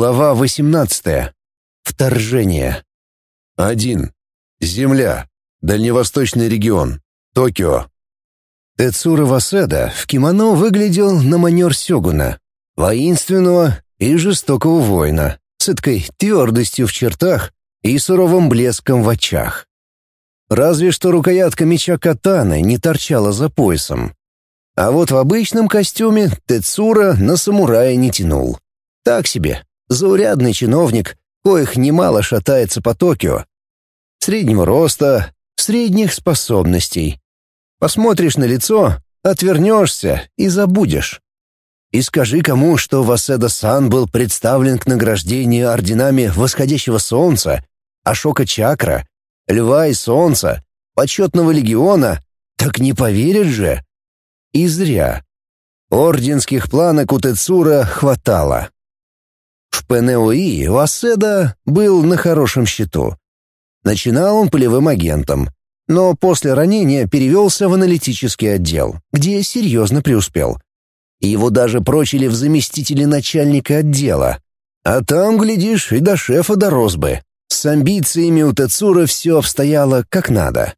Глава 18. Вторжение. 1. Земля. Дальневосточный регион. Токио. Тецура Васеда в кимоно выглядел на манер сёгуна, воинственного и жестокого воина, с этой твердостью в чертах и суровым блеском в очах. Разве что рукоятка меча катаны не торчала за поясом. А вот в обычном костюме Тецура на самурая не тянул. Так себе, заурядный чиновник, коих немало шатается по Токио. Среднего роста, средних способностей. Посмотришь на лицо, отвернешься и забудешь. И скажи кому, что Васеда-сан был представлен к награждению орденами Восходящего Солнца, Ашока Чакра, Льва и Солнца, Почетного Легиона, так не поверят же. И зря. Орденских планок у Тецура хватало. В ПНОИ Васеда был на хорошем счету. Начинал он полевым агентом, но после ранения перевелся в аналитический отдел, где серьезно преуспел. Его даже прочили в заместители начальника отдела. А там, глядишь, и до шефа дорос бы. С амбициями у Тецура все обстояло как надо.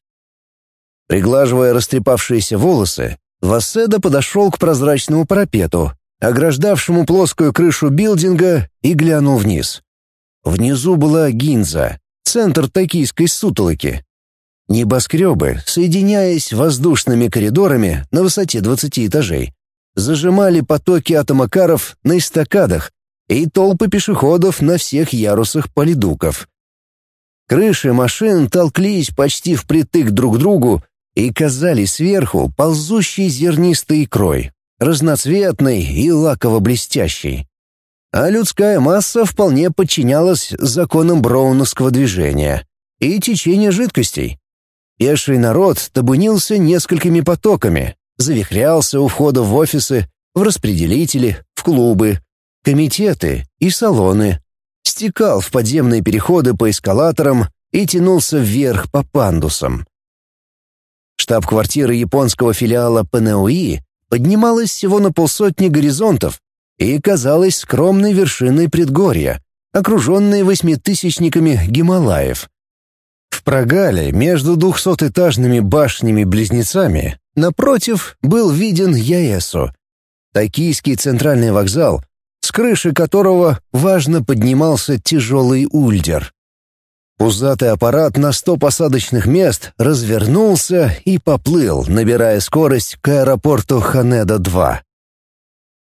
Приглаживая растрепавшиеся волосы, Васеда подошел к прозрачному парапету, ограждавшему плоскую крышу билдинга, и глянул вниз. Внизу была Гинза, центр токийской сутолоки. Небоскребы, соединяясь воздушными коридорами на высоте 20 этажей, зажимали потоки атомокаров на эстакадах и толпы пешеходов на всех ярусах полидуков. Крыши машин толклись почти впритык друг к другу и казались сверху ползущей зернистой икрой, разноцветной и лаково-блестящей. А людская масса вполне подчинялась законам броуновского движения и течения жидкостей. Пеший народ табунился несколькими потоками, завихрялся у входа в офисы, в распределители, в клубы, комитеты и салоны, стекал в подземные переходы по эскалаторам и тянулся вверх по пандусам. Штаб-квартира японского филиала ПНУИ поднималась всего на полсотни горизонтов и казалась скромной вершиной предгорья, окруженной восьмитысячниками Гималаев. В прогале между двухсотэтажными башнями-близнецами напротив был виден Яэсу, токийский центральный вокзал, с крыши которого важно поднимался тяжелый ульдер. Пузатый аппарат на сто посадочных мест развернулся и поплыл, набирая скорость к аэропорту Ханеда-2.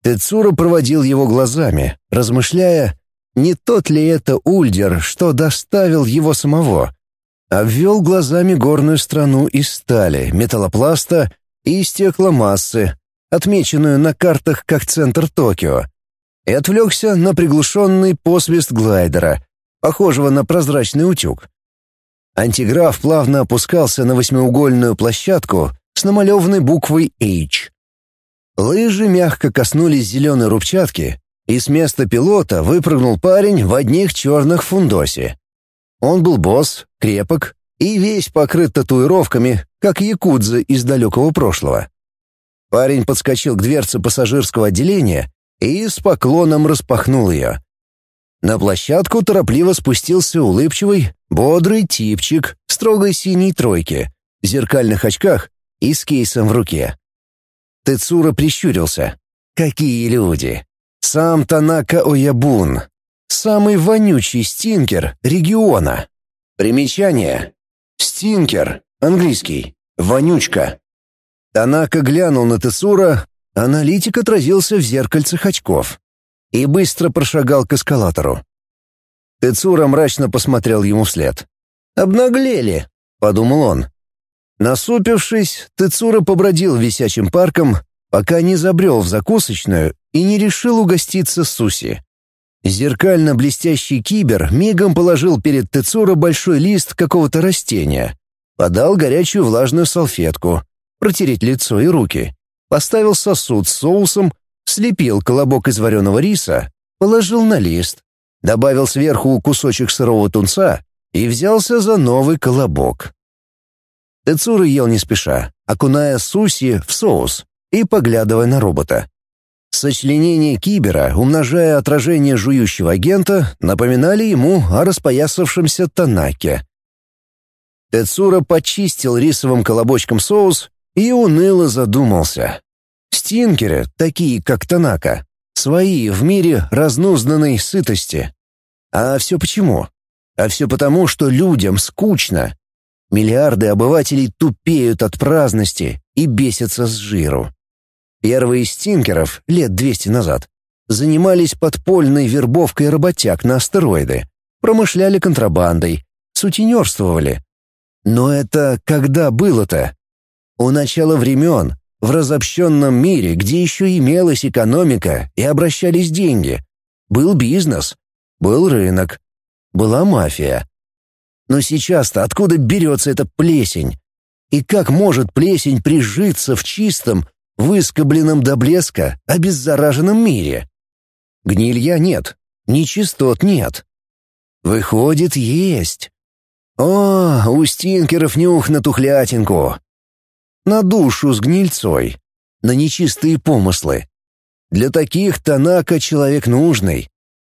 Тецура проводил его глазами, размышляя, не тот ли это Ульдер, что доставил его самого. Обвел глазами горную страну из стали, металлопласта и стекломассы, отмеченную на картах как центр Токио, и отвлекся на приглушенный посвист глайдера, похожего на прозрачный утюг. Антиграф плавно опускался на восьмиугольную площадку с намалеванной буквой H. Лыжи мягко коснулись зеленой рубчатки, и с места пилота выпрыгнул парень в одних черных фундосе. Он был босс, крепок и весь покрыт татуировками, как якудза из далекого прошлого. Парень подскочил к дверце пассажирского отделения и с поклоном распахнул ее. На площадку торопливо спустился улыбчивый, бодрый типчик в строгой синей тройке, в зеркальных очках и с кейсом в руке. Тецура прищурился. «Какие люди! Сам Танака Оябун, самый вонючий стинкер региона. Примечание. Стинкер, английский, вонючка». Танака глянул на Тецура, аналитик отразился в зеркальцах очков и быстро прошагал к эскалатору. Тецура мрачно посмотрел ему вслед. «Обнаглели», — подумал он. Насупившись, Тецура побродил висячим парком, пока не забрел в закусочную и не решил угоститься суси. Зеркально-блестящий кибер мигом положил перед Тецура большой лист какого-то растения, подал горячую влажную салфетку, протереть лицо и руки, поставил сосуд с соусом слепил колобок из вареного риса, положил на лист, добавил сверху кусочек сырого тунца и взялся за новый колобок. Тецура ел не спеша, окуная суси в соус и поглядывая на робота. Сочленения кибера, умножая отражение жующего агента, напоминали ему о распоясавшемся Танаке. Тецура почистил рисовым колобочком соус и уныло задумался. Стинкеры, такие как Танака, свои в мире разнузданной сытости. А все почему? А все потому, что людям скучно. Миллиарды обывателей тупеют от праздности и бесятся с жиру. Первые стинкеров, лет 200 назад, занимались подпольной вербовкой работяг на астероиды, промышляли контрабандой, сутенерствовали. Но это когда было-то? У начала времен, в разобщенном мире, где еще имелась экономика и обращались деньги. Был бизнес, был рынок, была мафия. Но сейчас-то откуда берется эта плесень? И как может плесень прижиться в чистом, выскобленном до блеска, обеззараженном мире. Гнилья нет, нечистот нет. Выходит, есть. О, у стинкеров нюх на тухлятинку. На душу с гнильцой, на нечистые помыслы. Для таких Танака человек нужный.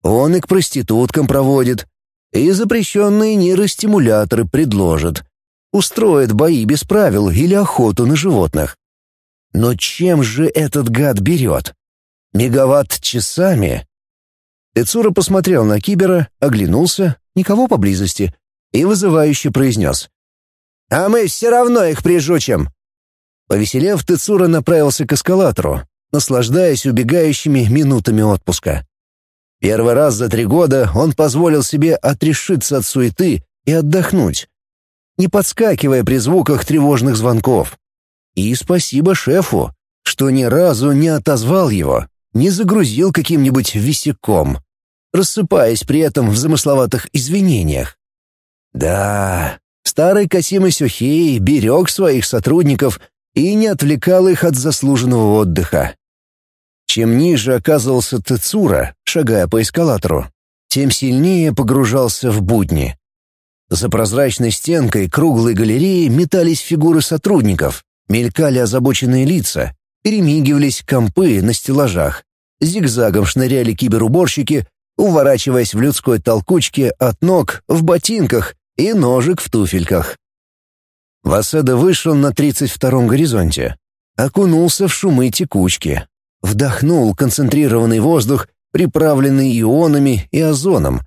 Он и к проституткам проводит, и запрещенные нейростимуляторы предложит. Устроит бои без правил или охоту на животных. Но чем же этот гад берет? Мегаватт часами? Эцура посмотрел на Кибера, оглянулся, никого поблизости, и вызывающе произнес. «А мы все равно их прижучим!» Повеселев, Тецура направился к эскалатору, наслаждаясь убегающими минутами отпуска. Первый раз за три года он позволил себе отрешиться от суеты и отдохнуть, не подскакивая при звуках тревожных звонков. И спасибо шефу, что ни разу не отозвал его, не загрузил каким-нибудь висяком, рассыпаясь при этом в замысловатых извинениях. Да, старый Касима Сюхей берег своих сотрудников и не отвлекал их от заслуженного отдыха. Чем ниже оказывался Тецура, шагая по эскалатору, тем сильнее погружался в будни. За прозрачной стенкой круглой галереи метались фигуры сотрудников, Мелькали озабоченные лица, перемигивались компы на стеллажах, зигзагом шныряли киберуборщики, уворачиваясь в людской толкучке от ног в ботинках и ножек в туфельках. Васеда вышел на 32-м горизонте, окунулся в шумы текучки, вдохнул концентрированный воздух, приправленный ионами и озоном,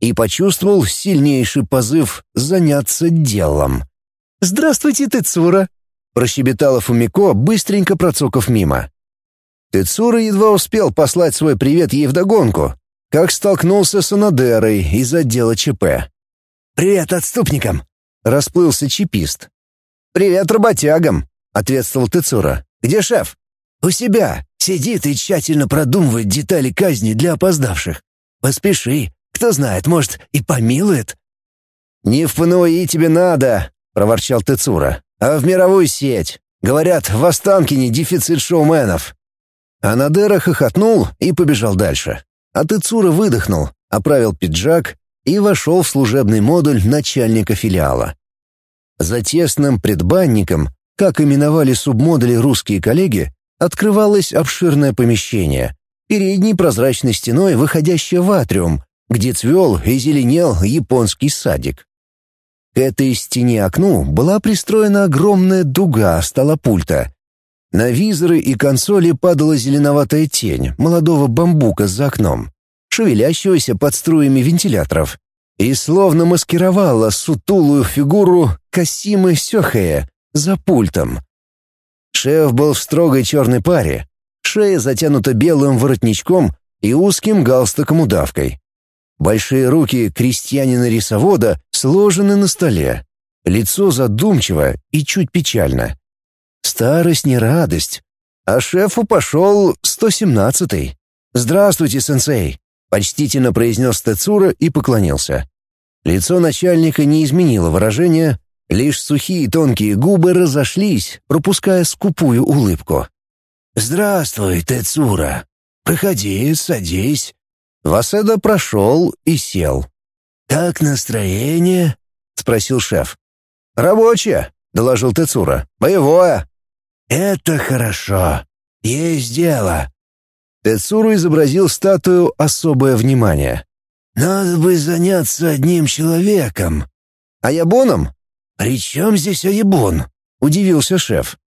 и почувствовал сильнейший позыв заняться делом. «Здравствуйте, Тецура!» Прощебетала Фумико, быстренько процокав мимо. Тецура едва успел послать свой привет ей вдогонку, как столкнулся с Анадерой из отдела ЧП. «Привет отступникам!» — расплылся чипист. «Привет работягам!» — ответствовал Тецура. «Где шеф?» «У себя. Сидит и тщательно продумывает детали казни для опоздавших. Поспеши. Кто знает, может, и помилует». «Не в ПНОИ тебе надо!» — проворчал Тецура а в мировую сеть. Говорят, в Останкине дефицит шоуменов». Анадера хохотнул и побежал дальше. А Тыцура выдохнул, оправил пиджак и вошел в служебный модуль начальника филиала. За тесным предбанником, как именовали субмодули русские коллеги, открывалось обширное помещение, передней прозрачной стеной выходящее в атриум, где цвел и зеленел японский садик. К этой стене окну была пристроена огромная дуга стола пульта. На визоры и консоли падала зеленоватая тень молодого бамбука за окном, шевелящегося под струями вентиляторов, и словно маскировала сутулую фигуру Касимы Сёхея за пультом. Шеф был в строгой черной паре, шея затянута белым воротничком и узким галстуком-удавкой. Большие руки крестьянина-рисовода сложены на столе. Лицо задумчиво и чуть печально. Старость не радость. А шефу пошел 117-й. «Здравствуйте, сенсей», — почтительно произнес Тецура и поклонился. Лицо начальника не изменило выражение, лишь сухие тонкие губы разошлись, пропуская скупую улыбку. «Здравствуй, Тецура. Проходи, садись. Васеда прошел и сел. «Как настроение?» — спросил шеф. «Рабочее», — доложил Тецура. «Боевое». «Это хорошо. Есть дело». Тецуру изобразил статую «Особое внимание». «Надо бы заняться одним человеком». «А ябоном?» «При чем здесь Аябон?» — удивился шеф.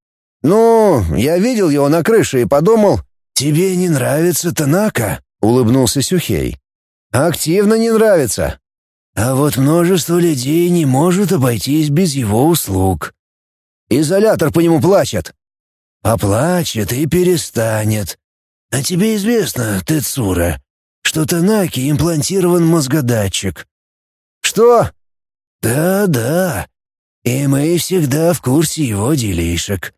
«Ну, я видел его на крыше и подумал...» «Тебе не нравится Танака?» — улыбнулся Сюхей. «Активно не нравится». «А вот множество людей не может обойтись без его услуг». «Изолятор по нему плачет». «Поплачет и перестанет. А тебе известно, Тецура, что Танаки имплантирован мозгодатчик». «Что?» «Да-да. И мы всегда в курсе его делишек.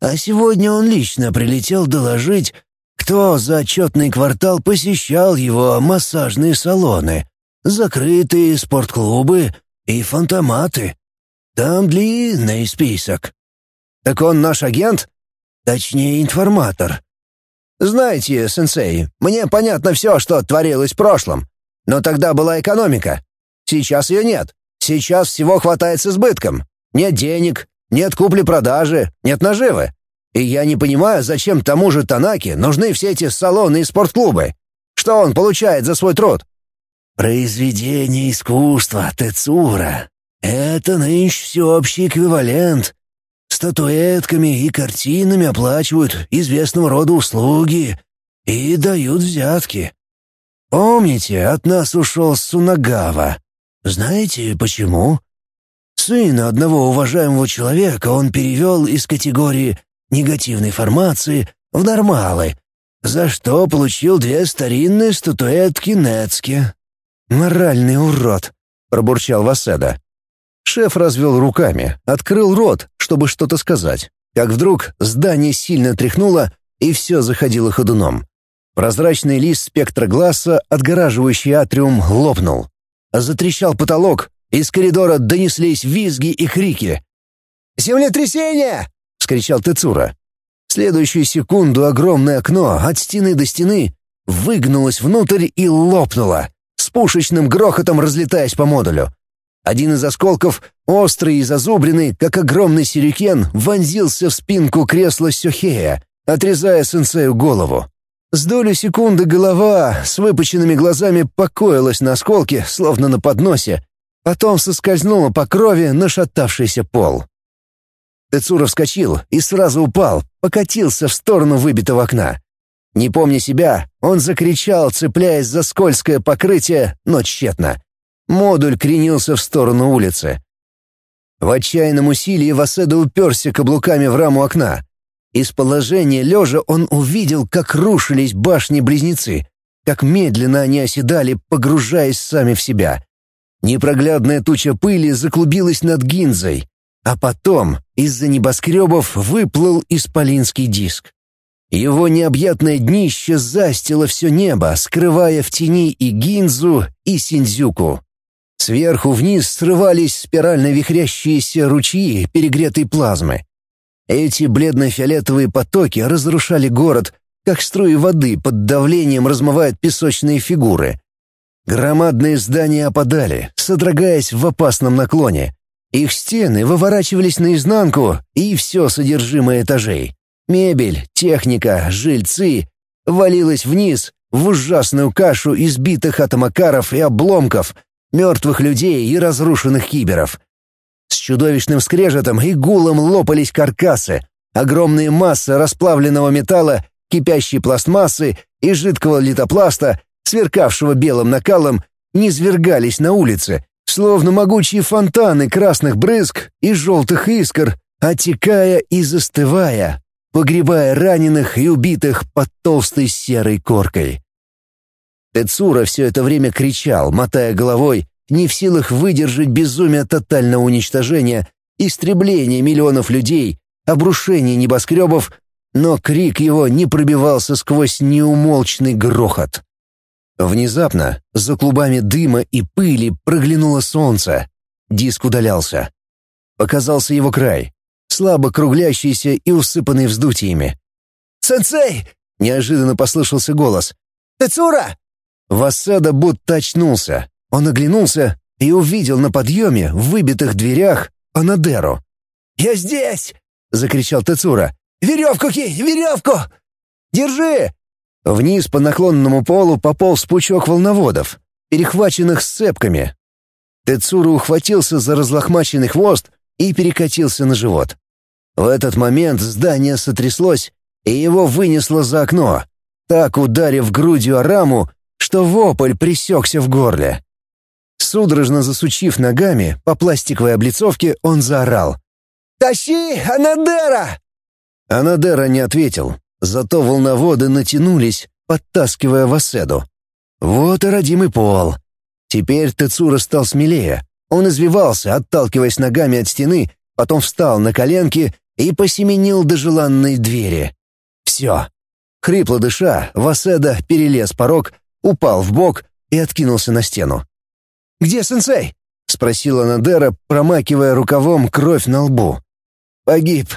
А сегодня он лично прилетел доложить, кто за отчетный квартал посещал его массажные салоны, закрытые спортклубы и фантоматы. Там длинный список. Так он наш агент? Точнее, информатор. Знаете, сенсей, мне понятно все, что творилось в прошлом. Но тогда была экономика. Сейчас ее нет. Сейчас всего хватает с избытком. Нет денег, нет купли-продажи, нет наживы. И я не понимаю, зачем тому же Танаки нужны все эти салоны и спортклубы. Что он получает за свой труд? Произведение искусства, Тецура. Это нынче всеобщий эквивалент. Статуэтками и картинами оплачивают известного рода услуги и дают взятки. Помните, от нас ушел Сунагава. Знаете почему? Сына одного уважаемого человека он перевел из категории негативной формации в нормалы, за что получил две старинные статуэтки Нецки. «Моральный урод», — пробурчал Васеда. Шеф развел руками, открыл рот, чтобы что-то сказать. Как вдруг здание сильно тряхнуло, и все заходило ходуном. Прозрачный лист спектра глаза, отгораживающий атриум, лопнул. Затрещал потолок, из коридора донеслись визги и крики. «Землетрясение!» вскричал Тецура. В следующую секунду огромное окно от стены до стены выгнулось внутрь и лопнуло, с пушечным грохотом разлетаясь по модулю. Один из осколков, острый и зазубренный, как огромный сюрикен, вонзился в спинку кресла Сёхея, отрезая сенсею голову. С долю секунды голова с выпученными глазами покоилась на осколке, словно на подносе, потом соскользнула по крови на шатавшийся пол. Тецура вскочил и сразу упал, покатился в сторону выбитого окна. Не помня себя, он закричал, цепляясь за скользкое покрытие, но тщетно. Модуль кренился в сторону улицы. В отчаянном усилии Васеда уперся каблуками в раму окна. Из положения лежа он увидел, как рушились башни-близнецы, как медленно они оседали, погружаясь сами в себя. Непроглядная туча пыли заклубилась над гинзой, а потом из-за небоскребов выплыл исполинский диск. Его необъятное днище застило все небо, скрывая в тени и Гинзу, и Синдзюку. Сверху вниз срывались спирально вихрящиеся ручьи перегретой плазмы. Эти бледно-фиолетовые потоки разрушали город, как струи воды под давлением размывают песочные фигуры. Громадные здания опадали, содрогаясь в опасном наклоне. Их стены выворачивались наизнанку, и все содержимое этажей. Мебель, техника, жильцы валилось вниз в ужасную кашу избитых атомакаров и обломков, мертвых людей и разрушенных киберов. С чудовищным скрежетом и гулом лопались каркасы, огромные массы расплавленного металла, кипящей пластмассы и жидкого литопласта, сверкавшего белым накалом, низвергались на улицы, словно могучие фонтаны красных брызг и желтых искр, отекая и застывая, погребая раненых и убитых под толстой серой коркой. Тецура все это время кричал, мотая головой, не в силах выдержать безумие тотального уничтожения, истребления миллионов людей, обрушения небоскребов, но крик его не пробивался сквозь неумолчный грохот. Внезапно за клубами дыма и пыли проглянуло солнце. Диск удалялся. Показался его край, слабо круглящийся и усыпанный вздутиями. «Сенсей!» — неожиданно послышался голос. «Тецура!» Васада будто очнулся. Он оглянулся и увидел на подъеме в выбитых дверях Анадеру. «Я здесь!» — закричал Тецура. «Веревку кинь! Веревку!» «Держи!» Вниз по наклонному полу пополз пучок волноводов, перехваченных сцепками. Тецуру ухватился за разлохмаченный хвост и перекатился на живот. В этот момент здание сотряслось, и его вынесло за окно, так ударив грудью о раму, что вопль присекся в горле. Судорожно засучив ногами по пластиковой облицовке, он заорал. «Тащи, Анадера!» Анадера не ответил, зато волноводы натянулись, подтаскивая Васеду. Вот и родимый пол. Теперь Тецура стал смелее. Он извивался, отталкиваясь ногами от стены, потом встал на коленки и посеменил до желанной двери. Все. Хрипло дыша, Васеда перелез порог, упал в бок и откинулся на стену. «Где сенсей?» — спросила Надера, промакивая рукавом кровь на лбу. «Погиб».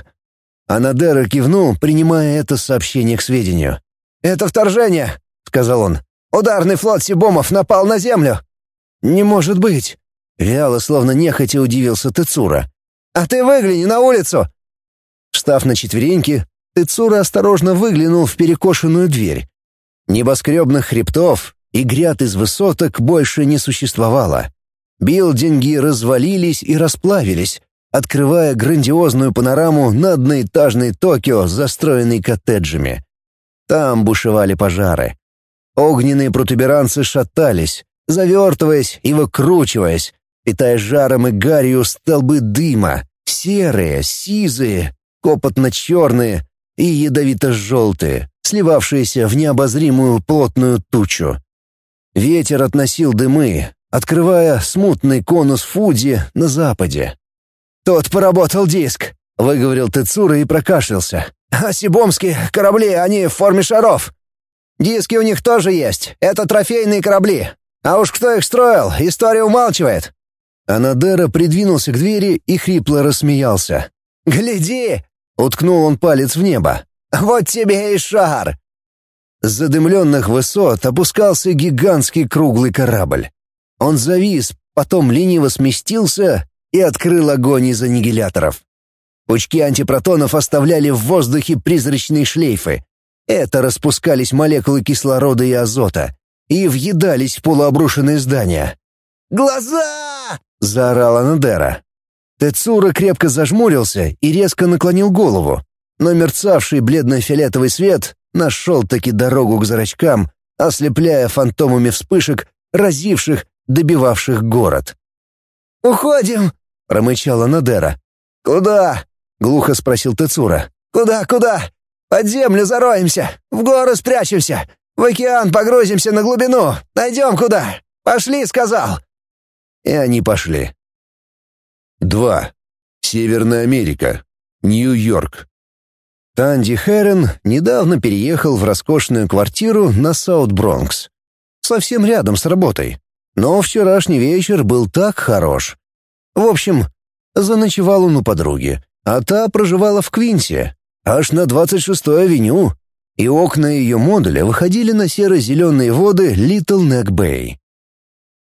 Анадера кивнул, принимая это сообщение к сведению. «Это вторжение», — сказал он. «Ударный флот Сибомов напал на землю». «Не может быть!» — вяло, словно нехотя удивился Тецура. «А ты выгляни на улицу!» Встав на четвереньки, Тецура осторожно выглянул в перекошенную дверь. Небоскребных хребтов и гряд из высоток больше не существовало. Билдинги развалились и расплавились, открывая грандиозную панораму на одноэтажный Токио, застроенный коттеджами. Там бушевали пожары. Огненные протуберанцы шатались, завертываясь и выкручиваясь, питая жаром и гарью столбы дыма, серые, сизые, копотно-черные и ядовито-желтые, сливавшиеся в необозримую плотную тучу. Ветер относил дымы, открывая смутный конус Фуди на западе. «Тот поработал диск», — выговорил Тецура и прокашлялся. «А сибомские корабли, они в форме шаров. Диски у них тоже есть, это трофейные корабли. А уж кто их строил, история умалчивает». Анадера придвинулся к двери и хрипло рассмеялся. «Гляди!» — уткнул он палец в небо. «Вот тебе и шар!» С задымленных высот опускался гигантский круглый корабль. Он завис, потом лениво сместился и открыл огонь из аннигиляторов. Пучки антипротонов оставляли в воздухе призрачные шлейфы. Это распускались молекулы кислорода и азота и въедались в полуобрушенные здания. «Глаза!» — заорала Надера. Тецура крепко зажмурился и резко наклонил голову, но мерцавший бледно-фиолетовый свет нашел-таки дорогу к зрачкам, ослепляя фантомами вспышек, разивших, добивавших город. «Уходим!» — промычала Надера. «Куда?» — глухо спросил Тецура. «Куда, куда? Под землю зароемся, в горы спрячемся, в океан погрузимся на глубину, найдем куда. Пошли, сказал!» И они пошли. 2. Северная Америка. Нью-Йорк. Танди Хэрен недавно переехал в роскошную квартиру на Саут-Бронкс. Совсем рядом с работой. Но вчерашний вечер был так хорош. В общем, заночевал он у подруги, а та проживала в Квинсе, аж на 26-й авеню, и окна ее модуля выходили на серо-зеленые воды Литл Neck Бэй.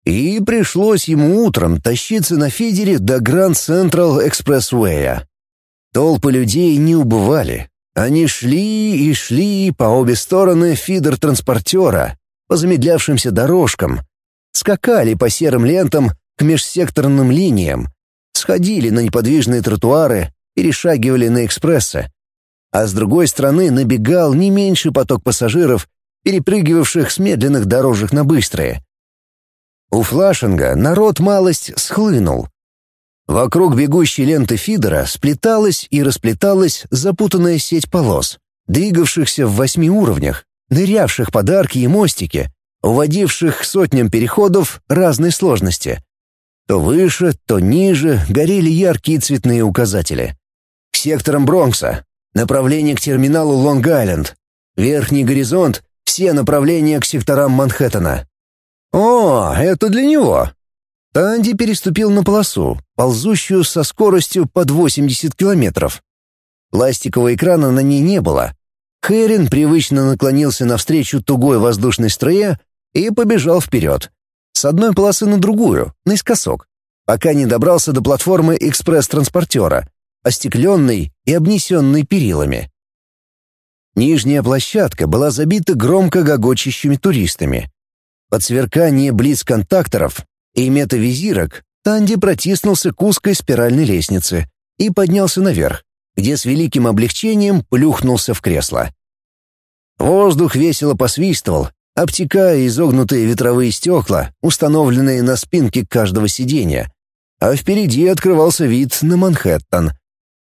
И пришлось ему утром тащиться на фидере до Гранд Централ Экспрессвея. Толпы людей не убывали. Они шли и шли по обе стороны фидер-транспортера, по замедлявшимся дорожкам, скакали по серым лентам к межсекторным линиям, сходили на неподвижные тротуары, перешагивали на экспрессы. А с другой стороны набегал не меньший поток пассажиров, перепрыгивавших с медленных дорожек на быстрые. У Флашинга народ малость схлынул. Вокруг бегущей ленты фидера сплеталась и расплеталась запутанная сеть полос, двигавшихся в восьми уровнях, нырявших под арки и мостики, уводивших к сотням переходов разной сложности. То выше, то ниже горели яркие цветные указатели. К секторам Бронкса, направление к терминалу Лонг-Айленд, верхний горизонт, все направления к секторам Манхэттена. «О, это для него!» Танди переступил на полосу, ползущую со скоростью под 80 километров. Пластикового экрана на ней не было. Хэрин привычно наклонился навстречу тугой воздушной струе и побежал вперед. С одной полосы на другую, наискосок, пока не добрался до платформы экспресс-транспортера, остекленной и обнесенной перилами. Нижняя площадка была забита громко гогочащими туристами. Под сверкание близ контакторов и метавизирок Танди протиснулся к узкой спиральной лестнице и поднялся наверх, где с великим облегчением плюхнулся в кресло. Воздух весело посвистывал, обтекая изогнутые ветровые стекла, установленные на спинке каждого сиденья, а впереди открывался вид на Манхэттен.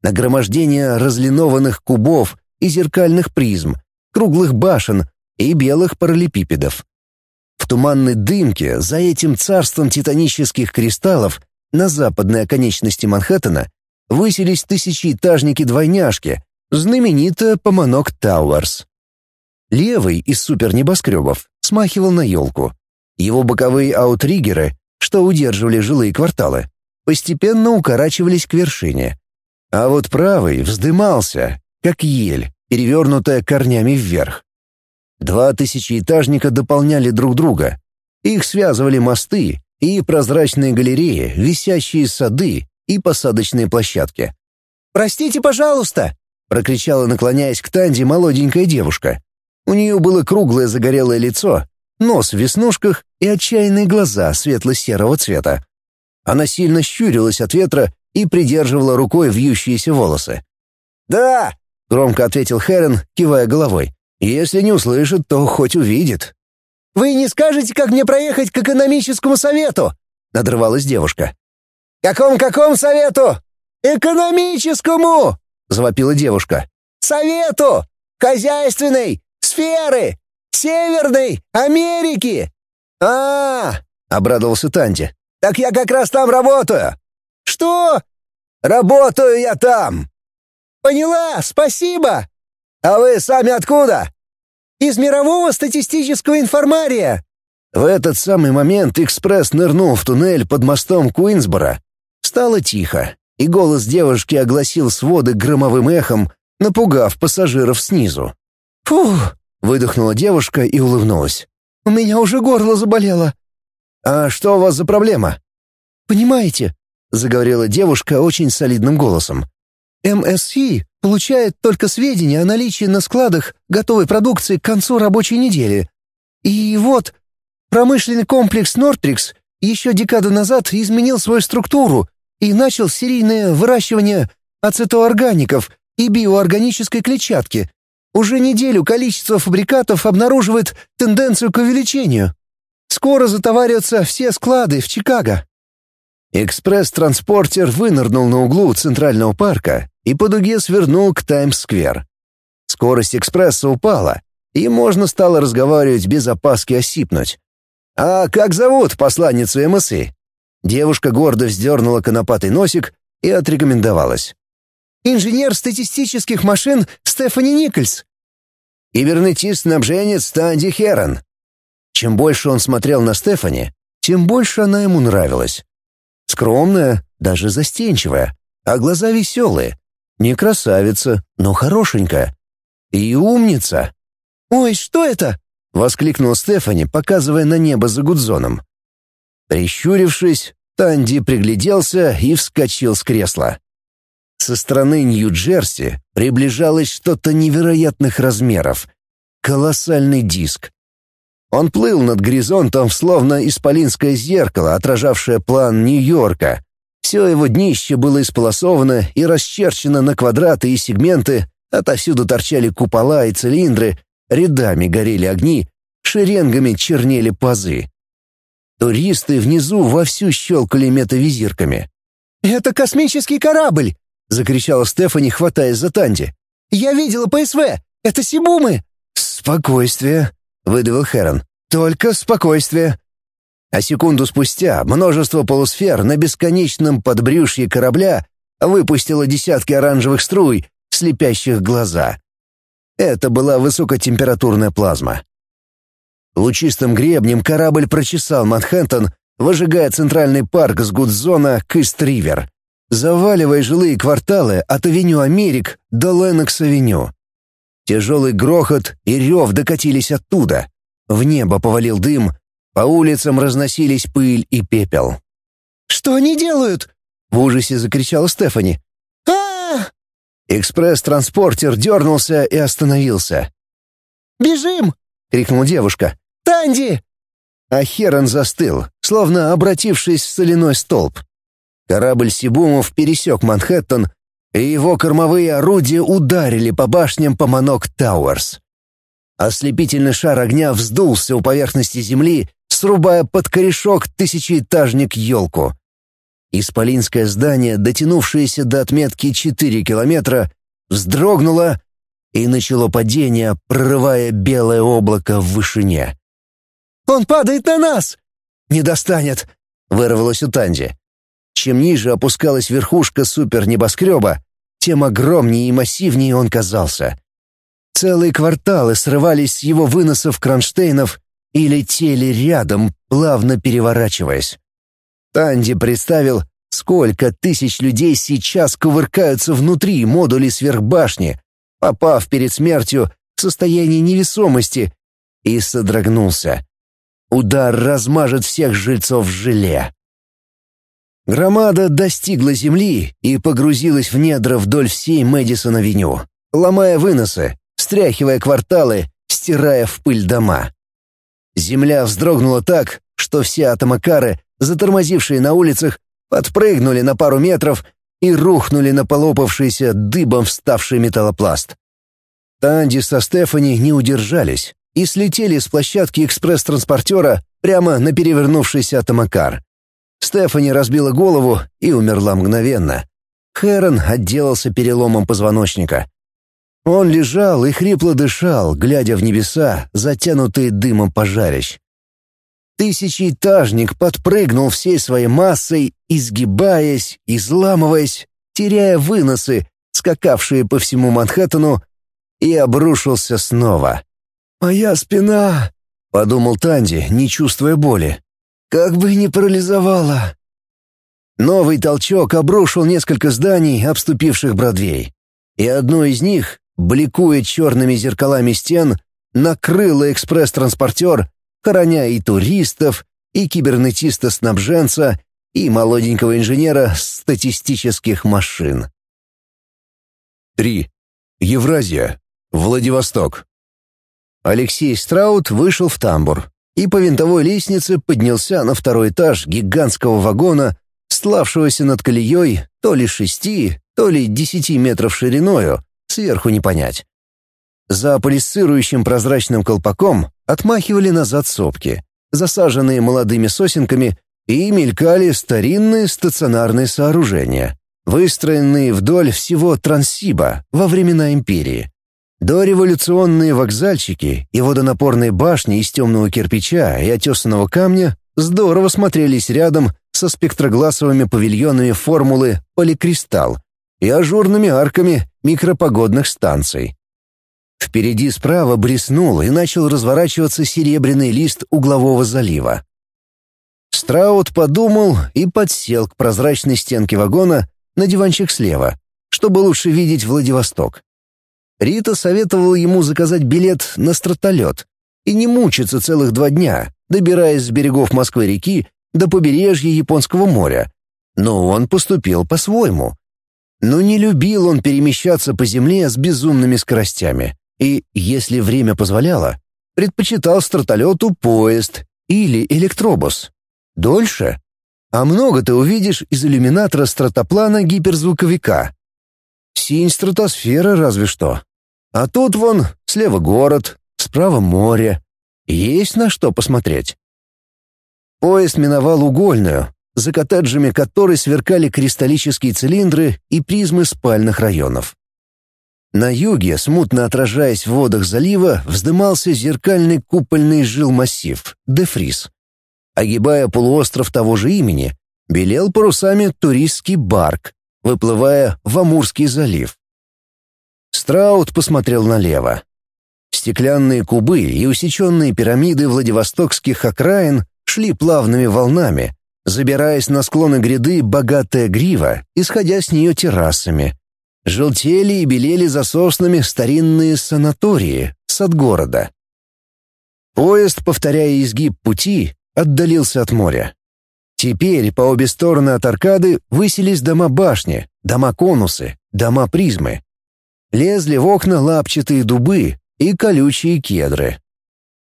Нагромождение разлинованных кубов и зеркальных призм, круглых башен и белых параллелепипедов. В туманной дымке за этим царством титанических кристаллов на западной оконечности Манхэттена высились тысячеэтажники-двойняшки, знаменитая Помонок Тауэрс. Левый из супернебоскребов смахивал на елку. Его боковые аутриггеры, что удерживали жилые кварталы, постепенно укорачивались к вершине. А вот правый вздымался, как ель, перевернутая корнями вверх. Два тысячеэтажника дополняли друг друга. Их связывали мосты и прозрачные галереи, висящие сады и посадочные площадки. «Простите, пожалуйста!» — прокричала, наклоняясь к Танде, молоденькая девушка. У нее было круглое загорелое лицо, нос в веснушках и отчаянные глаза светло-серого цвета. Она сильно щурилась от ветра и придерживала рукой вьющиеся волосы. «Да!» — громко ответил Хэрон, кивая головой. «Если не услышит, то хоть увидит». «Вы не скажете, как мне проехать к экономическому совету?» — надрывалась девушка. «Какому-какому совету?» «Экономическому!» — завопила девушка. «Совету! Хозяйственной! Сферы! Северной Америки!» «А, -а, -а обрадовался Танди. «Так я как раз там работаю!» «Что?» «Работаю я там!» «Поняла, спасибо!» «А вы сами откуда?» «Из мирового статистического информария!» В этот самый момент экспресс нырнул в туннель под мостом Куинсбора. Стало тихо, и голос девушки огласил своды громовым эхом, напугав пассажиров снизу. «Фух!» — выдохнула девушка и улыбнулась. «У меня уже горло заболело». «А что у вас за проблема?» «Понимаете, заговорила девушка очень солидным голосом. МСИ получает только сведения о наличии на складах готовой продукции к концу рабочей недели. И вот, промышленный комплекс Нортрикс еще декаду назад изменил свою структуру и начал серийное выращивание ацетооргаников и биоорганической клетчатки. Уже неделю количество фабрикатов обнаруживает тенденцию к увеличению. Скоро затоварятся все склады в Чикаго. Экспресс-транспортер вынырнул на углу Центрального парка и по дуге свернул к Таймс-сквер. Скорость экспресса упала, и можно стало разговаривать без опаски осипнуть. «А как зовут посланницу МСИ?» Девушка гордо вздернула конопатый носик и отрекомендовалась. «Инженер статистических машин Стефани Никольс». «Кибернетист-снабженец Танди Херон». Чем больше он смотрел на Стефани, тем больше она ему нравилась. Скромная, даже застенчивая, а глаза веселые. Не красавица, но хорошенькая. И умница. «Ой, что это?» — воскликнула Стефани, показывая на небо за Гудзоном. Прищурившись, Танди пригляделся и вскочил с кресла. Со стороны Нью-Джерси приближалось что-то невероятных размеров. Колоссальный диск. Он плыл над горизонтом, словно исполинское зеркало, отражавшее план Нью-Йорка. Все его днище было исполосовано и расчерчено на квадраты и сегменты, отовсюду торчали купола и цилиндры, рядами горели огни, шеренгами чернели пазы. Туристы внизу вовсю щелкали метавизирками. «Это космический корабль!» — закричала Стефани, хватаясь за Танди. «Я видела ПСВ! Это Сибумы!» «Спокойствие!» — выдавил Хэрон. «Только спокойствие». А секунду спустя множество полусфер на бесконечном подбрюшье корабля выпустило десятки оранжевых струй, слепящих глаза. Это была высокотемпературная плазма. Лучистым гребнем корабль прочесал Манхэттен, выжигая центральный парк с Гудзона к Ист-Ривер, заваливая жилые кварталы от Авеню Америк до Ленокс-Авеню. Тяжелый грохот и рев докатились оттуда. В небо повалил дым, по улицам разносились пыль и пепел. «Что они делают?» — в ужасе закричала Стефани. а, Экспресс-транспортер дернулся и остановился. «Бежим!» — крикнула девушка. «Танди!» А Херон застыл, словно обратившись в соляной столб. Корабль Сибумов пересек Манхэттен, и его кормовые орудия ударили по башням Помонок Тауэрс. Ослепительный шар огня вздулся у поверхности земли, срубая под корешок тысячеэтажник елку. Исполинское здание, дотянувшееся до отметки 4 километра, вздрогнуло и начало падение, прорывая белое облако в вышине. «Он падает на нас!» «Не достанет!» — вырвалось у Танди. Чем ниже опускалась верхушка супернебоскреба, тем огромнее и массивнее он казался. Целые кварталы срывались с его выносов кронштейнов и летели рядом, плавно переворачиваясь. Танди представил, сколько тысяч людей сейчас кувыркаются внутри модулей сверхбашни, попав перед смертью в состояние невесомости, и содрогнулся. Удар размажет всех жильцов в желе. Громада достигла земли и погрузилась в недра вдоль всей Мэдисон-авеню, ломая выносы, стряхивая кварталы, стирая в пыль дома. Земля вздрогнула так, что все атомокары, затормозившие на улицах, подпрыгнули на пару метров и рухнули на полопавшийся дыбом вставший металлопласт. Танди со Стефани не удержались и слетели с площадки экспресс-транспортера прямо на перевернувшийся атомокар. Стефани разбила голову и умерла мгновенно. Хэрон отделался переломом позвоночника. Он лежал и хрипло дышал, глядя в небеса, затянутые дымом пожарищ. Тысячеэтажник подпрыгнул всей своей массой, изгибаясь, изламываясь, теряя выносы, скакавшие по всему Манхэттену, и обрушился снова. «Моя спина!» — подумал Танди, не чувствуя боли. «Как бы не парализовала!» Новый толчок обрушил несколько зданий, обступивших Бродвей. И одно из них, бликуя черными зеркалами стен, накрыло экспресс-транспортер, хороня и туристов, и кибернетиста-снабженца, и молоденького инженера статистических машин. 3. Евразия. Владивосток. Алексей Страут вышел в тамбур и по винтовой лестнице поднялся на второй этаж гигантского вагона, славшегося над колеей то ли шести, то ли десяти метров шириною, сверху не понять. За полисцирующим прозрачным колпаком отмахивали назад сопки, засаженные молодыми сосенками, и мелькали старинные стационарные сооружения, выстроенные вдоль всего Транссиба во времена империи. Дореволюционные вокзальчики и водонапорные башни из темного кирпича и отесанного камня здорово смотрелись рядом со спектрогласовыми павильонами формулы «Поликристалл» и ажурными арками микропогодных станций. Впереди справа блеснул и начал разворачиваться серебряный лист углового залива. Страут подумал и подсел к прозрачной стенке вагона на диванчик слева, чтобы лучше видеть Владивосток. Рита советовала ему заказать билет на стратолет и не мучиться целых два дня, добираясь с берегов Москвы-реки до побережья Японского моря. Но он поступил по-своему. Но не любил он перемещаться по земле с безумными скоростями. И, если время позволяло, предпочитал стратолету поезд или электробус. Дольше. А много ты увидишь из иллюминатора стратоплана гиперзвуковика. Синь стратосфера разве что. А тут вон слева город, справа море. Есть на что посмотреть. Поезд миновал угольную, за коттеджами которой сверкали кристаллические цилиндры и призмы спальных районов. На юге, смутно отражаясь в водах залива, вздымался зеркальный купольный жилмассив — Дефрис. Огибая полуостров того же имени, белел парусами туристский барк, выплывая в Амурский залив. Страут посмотрел налево. Стеклянные кубы и усеченные пирамиды владивостокских окраин шли плавными волнами, забираясь на склоны гряды богатая грива, исходя с нее террасами. Желтели и белели за соснами старинные санатории, сад города. Поезд, повторяя изгиб пути, отдалился от моря. Теперь по обе стороны от аркады высились дома-башни, дома-конусы, дома-призмы. лезли в окна лапчатые дубы и колючие кедры.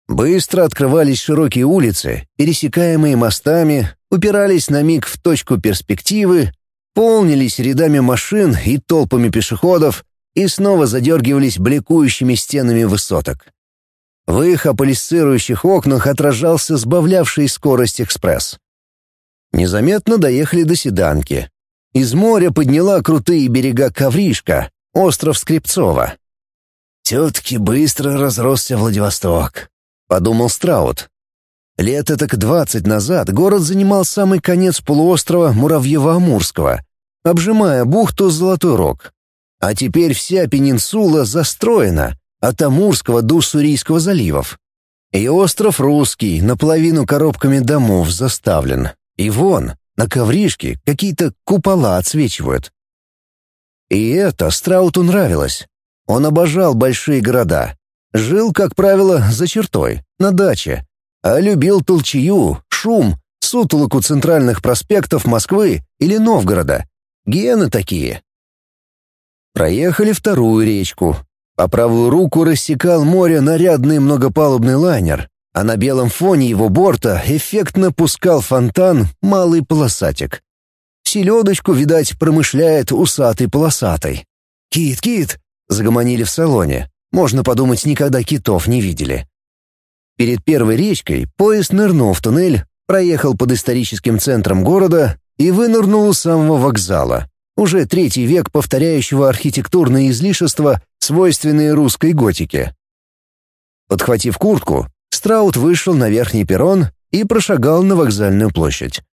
Быстро открывались широкие улицы, пересекаемые мостами, упирались на миг в точку перспективы, полнились рядами машин и толпами пешеходов и снова задергивались бликующими стенами высоток. В их аполисцирующих окнах отражался сбавлявший скорость экспресс. Незаметно доехали до Седанки. Из моря подняла крутые берега Ковришка, остров Скрипцова. «Все-таки быстро разросся Владивосток», — подумал Страут. Лет так двадцать назад город занимал самый конец полуострова Муравьево-Амурского, обжимая бухту Золотой Рог. А теперь вся пенинсула застроена, от Амурского до Уссурийского заливов. И остров Русский наполовину коробками домов заставлен. И вон, на ковришке какие-то купола отсвечивают. И это Страуту нравилось. Он обожал большие города. Жил, как правило, за чертой, на даче. А любил толчью, шум, сутолоку центральных проспектов Москвы или Новгорода. Гены такие. Проехали вторую речку, по правую руку рассекал море нарядный многопалубный лайнер, а на белом фоне его борта эффектно пускал фонтан малый полосатик. Селедочку, видать, промышляет усатый-полосатый. «Кит, кит!» — загомонили в салоне. Можно подумать, никогда китов не видели. Перед первой речкой поезд нырнул в туннель, проехал под историческим центром города и вынырнул у самого вокзала уже третий век повторяющего архитектурные излишества, свойственные русской готике. Подхватив куртку, Страут вышел на верхний перрон и прошагал на вокзальную площадь.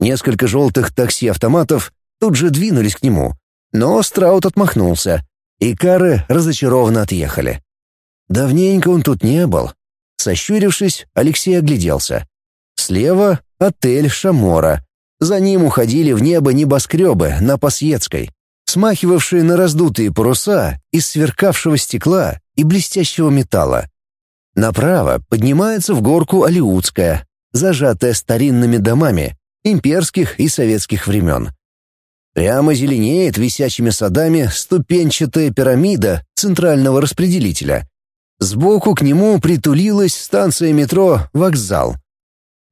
Несколько желтых такси-автоматов тут же двинулись к нему, но Страут отмахнулся, и кары разочарованно отъехали. Давненько он тут не был. Сощурившись, Алексей огляделся. Слева — отель «Шамора», за ним уходили в небо небоскребы на Пасьецкой, смахивавшие на раздутые паруса из сверкавшего стекла и блестящего металла. Направо поднимается в горку Алиутская, зажатая старинными домами имперских и советских времен. Прямо зеленеет висячими садами ступенчатая пирамида центрального распределителя. Сбоку к нему притулилась станция метро «Вокзал»,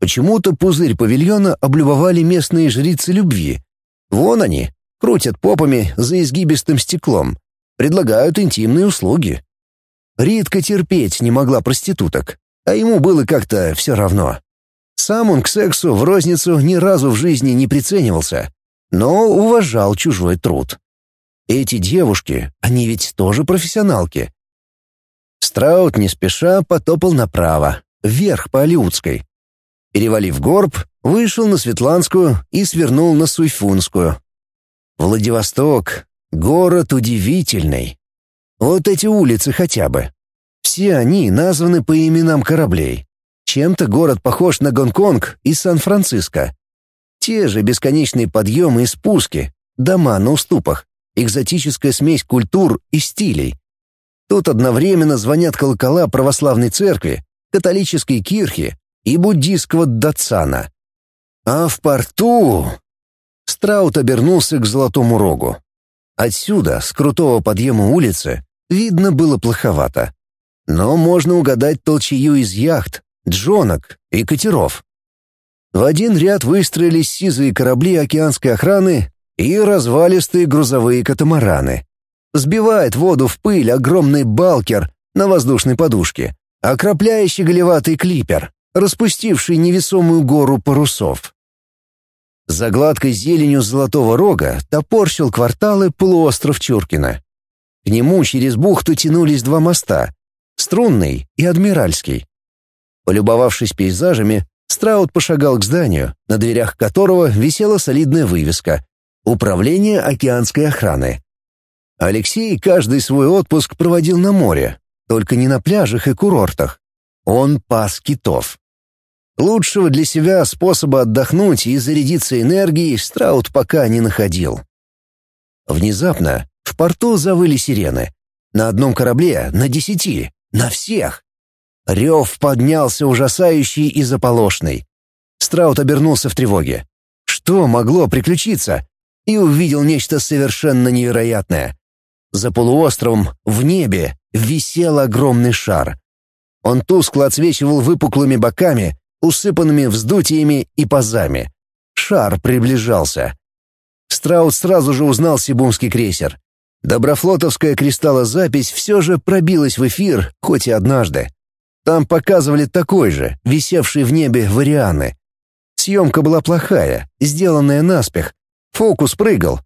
Почему-то пузырь павильона облюбовали местные жрицы любви. Вон они, крутят попами за изгибистым стеклом, предлагают интимные услуги. Ритка терпеть не могла проституток, а ему было как-то все равно. Сам он к сексу в розницу ни разу в жизни не приценивался, но уважал чужой труд. Эти девушки, они ведь тоже профессионалки. Страут не спеша потопал направо, вверх по Алиутской. Перевалив горб, вышел на Светланскую и свернул на Суйфунскую. Владивосток — город удивительный. Вот эти улицы хотя бы. Все они названы по именам кораблей. Чем-то город похож на Гонконг и Сан-Франциско. Те же бесконечные подъемы и спуски, дома на уступах, экзотическая смесь культур и стилей. Тут одновременно звонят колокола православной церкви, католической кирхи, и буддийского датсана. А в порту... Страут обернулся к Золотому Рогу. Отсюда, с крутого подъема улицы, видно было плоховато. Но можно угадать толчею из яхт, джонок и катеров. В один ряд выстроились сизые корабли океанской охраны и развалистые грузовые катамараны. Сбивает воду в пыль огромный балкер на воздушной подушке, окропляющий голеватый клипер распустивший невесомую гору парусов. За гладкой зеленью Золотого Рога топорщил кварталы полуостров Чуркина. К нему через бухту тянулись два моста — Струнный и Адмиральский. Полюбовавшись пейзажами, Страут пошагал к зданию, на дверях которого висела солидная вывеска «Управление океанской охраны». Алексей каждый свой отпуск проводил на море, только не на пляжах и курортах. Он пас китов. Лучшего для себя способа отдохнуть и зарядиться энергией Страут пока не находил. Внезапно в порту завыли сирены. На одном корабле, на десяти, на всех. Рев поднялся ужасающий и заполошный. Страут обернулся в тревоге. Что могло приключиться? И увидел нечто совершенно невероятное. За полуостровом, в небе, висел огромный шар. Он тускло отсвечивал выпуклыми боками, усыпанными вздутиями и пазами. Шар приближался. Страут сразу же узнал сибумский крейсер. Доброфлотовская кристаллозапись все же пробилась в эфир, хоть и однажды. Там показывали такой же, висевший в небе варианы. Съемка была плохая, сделанная наспех. Фокус прыгал.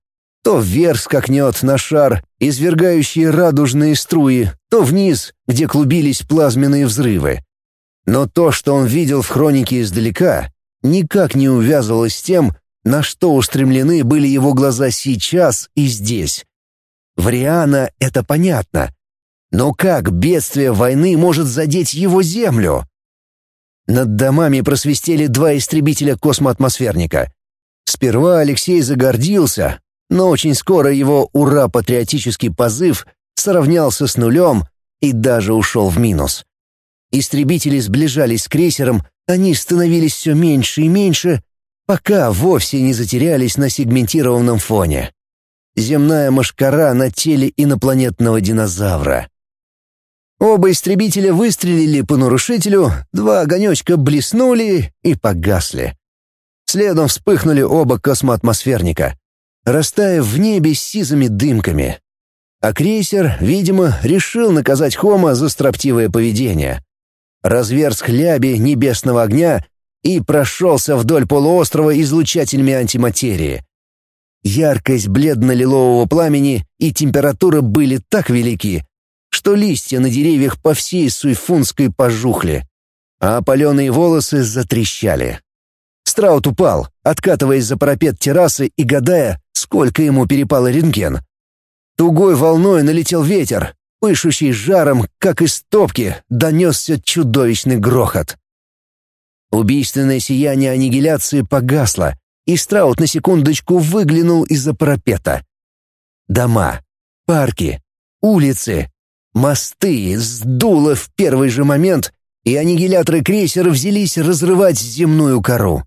То вверх скакнет на шар, извергающий радужные струи, то вниз, где клубились плазменные взрывы. Но то, что он видел в хронике издалека, никак не увязывалось с тем, на что устремлены были его глаза сейчас и здесь. Вариана — это понятно. Но как бедствие войны может задеть его землю? Над домами просвистели два истребителя космоатмосферника. Сперва Алексей загордился, но очень скоро его ура-патриотический позыв сравнялся с нулем и даже ушел в минус. Истребители сближались с крейсером, они становились все меньше и меньше, пока вовсе не затерялись на сегментированном фоне. Земная мошкара на теле инопланетного динозавра. Оба истребителя выстрелили по нарушителю, два огонечка блеснули и погасли. Следом вспыхнули оба космоатмосферника, растаяв в небе сизыми дымками. А крейсер, видимо, решил наказать Хома за строптивое поведение. Разверз хляби небесного огня и прошелся вдоль полуострова излучателями антиматерии. Яркость бледно-лилового пламени и температура были так велики, что листья на деревьях по всей Суйфунской пожухли, а опаленные волосы затрещали. Страут упал, откатываясь за парапет террасы и гадая, сколько ему перепало рентген. Тугой волной налетел ветер, пышущий жаром, как из топки, донесся чудовищный грохот. Убийственное сияние аннигиляции погасло, и Страут на секундочку выглянул из-за парапета. Дома, парки, улицы, мосты сдуло в первый же момент, и аннигиляторы крейсера взялись разрывать земную кору.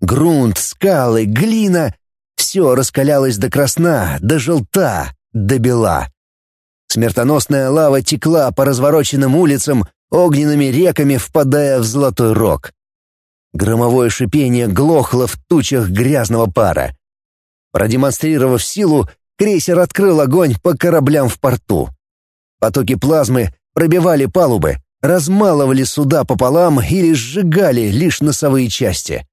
Грунт, скалы, глина — все раскалялось до красна, до желта, до бела. Смертоносная лава текла по развороченным улицам, огненными реками впадая в золотой рог. Громовое шипение глохло в тучах грязного пара. Продемонстрировав силу, крейсер открыл огонь по кораблям в порту. Потоки плазмы пробивали палубы, размалывали суда пополам или сжигали лишь носовые части.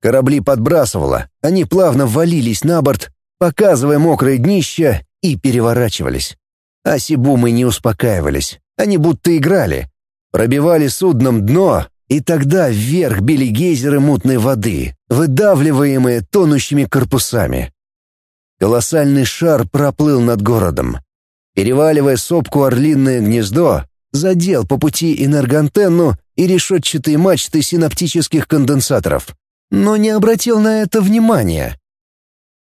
Корабли подбрасывало, они плавно валились на борт, показывая мокрое днище, и переворачивались. А сибумы не успокаивались, они будто играли. Пробивали судном дно, и тогда вверх били гейзеры мутной воды, выдавливаемые тонущими корпусами. Колоссальный шар проплыл над городом. Переваливая сопку орлиное гнездо, задел по пути энергоантенну и решетчатые мачты синаптических конденсаторов, но не обратил на это внимания.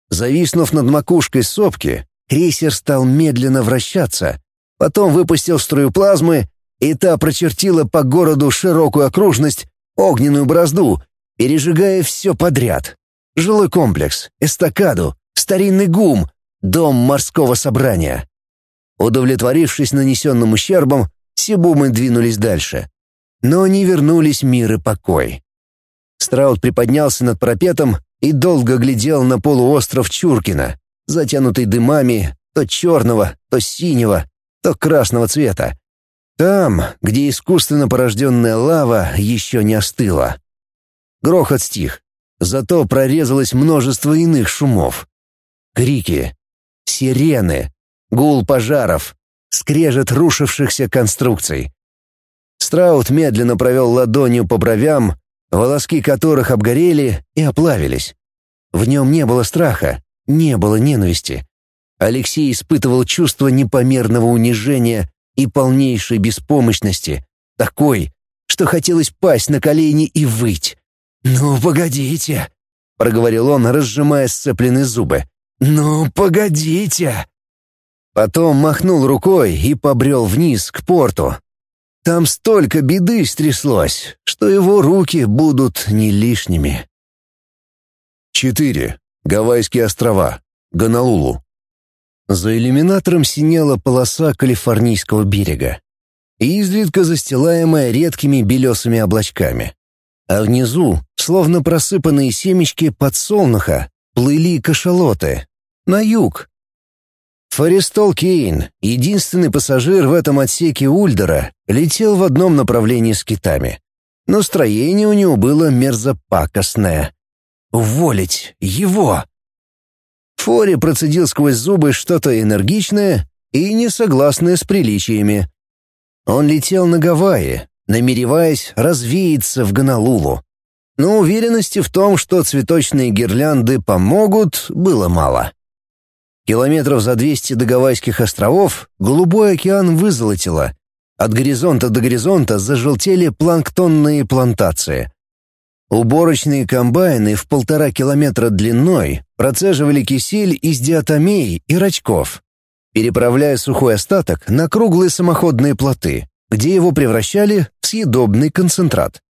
Зависнув над макушкой сопки, крейсер стал медленно вращаться, потом выпустил струю плазмы и та прочертила по городу широкую окружность, огненную борозду, пережигая все подряд. Жилой комплекс, эстакаду, старинный гум, дом морского собрания. Удовлетворившись нанесенным ущербом, Сибумы двинулись дальше. Но не вернулись мир и покой. Страут приподнялся над пропетом и долго глядел на полуостров Чуркина, затянутый дымами то черного, то синего, то красного цвета, там, где искусственно порожденная лава еще не остыла. Грохот стих, зато прорезалось множество иных шумов. Крики, сирены, гул пожаров, скрежет рушившихся конструкций. Страут медленно провел ладонью по бровям, волоски которых обгорели и оплавились. В нем не было страха, не было ненависти. Алексей испытывал чувство непомерного унижения и полнейшей беспомощности, такой, что хотелось пасть на колени и выть. «Ну, погодите!» — проговорил он, разжимая сцепленные зубы. «Ну, погодите!» Потом махнул рукой и побрел вниз к порту. Там столько беды стряслось, что его руки будут не лишними. 4. Гавайские острова. Гонолулу. За иллюминатором синела полоса Калифорнийского берега, изредка застилаемая редкими белесыми облачками. А внизу, словно просыпанные семечки подсолнуха, плыли кашалоты. На юг. Фористол Кейн, единственный пассажир в этом отсеке Ульдера, летел в одном направлении с китами. Настроение у него было мерзопакостное. «Уволить его!» Фори процедил сквозь зубы что-то энергичное и несогласное с приличиями. Он летел на Гавайи, намереваясь развеяться в Гонолулу. Но уверенности в том, что цветочные гирлянды помогут, было мало. Километров за 200 до Гавайских островов голубой океан вызолотило. От горизонта до горизонта зажелтели планктонные плантации. Уборочные комбайны в полтора километра длиной процеживали кисель из диатомей и рачков, переправляя сухой остаток на круглые самоходные плоты, где его превращали в съедобный концентрат.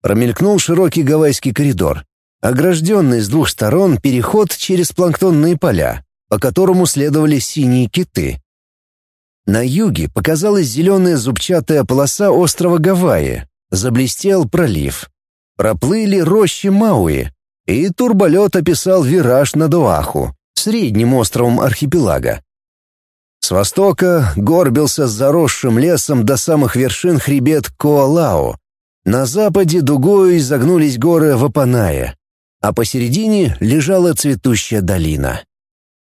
Промелькнул широкий гавайский коридор, огражденный с двух сторон переход через планктонные поля, по которому следовали синие киты. На юге показалась зеленая зубчатая полоса острова Гавайи, заблестел пролив. Проплыли рощи Мауи, и турболет описал вираж над Оаху, средним островом архипелага. С востока горбился с заросшим лесом до самых вершин хребет Коалао. На западе дугой изогнулись горы Вапаная, а посередине лежала цветущая долина.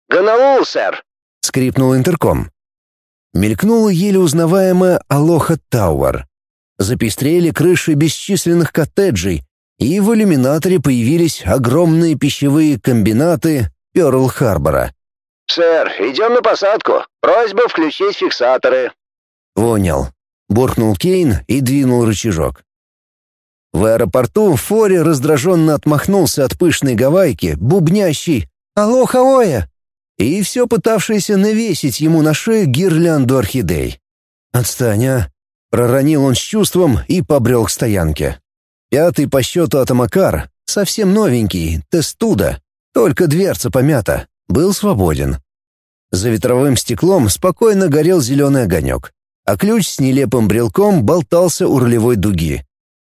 «Гонолул, сэр!» — скрипнул интерком. Мелькнула еле узнаваемая Алоха Тауэр. Запестрели крыши бесчисленных коттеджей, и в иллюминаторе появились огромные пищевые комбинаты Пёрл-Харбора. «Сэр, идем на посадку. Просьба включить фиксаторы». «Понял», — буркнул Кейн и двинул рычажок. В аэропорту Фори раздраженно отмахнулся от пышной гавайки, бубнящий «Алоха, Оя!» и все пытавшийся навесить ему на шею гирлянду орхидей. «Отстань, а!» Проронил он с чувством и побрел к стоянке. Пятый по счету атомакар, совсем новенький, тестуда, только дверца помята, был свободен. За ветровым стеклом спокойно горел зеленый огонек, а ключ с нелепым брелком болтался у рулевой дуги.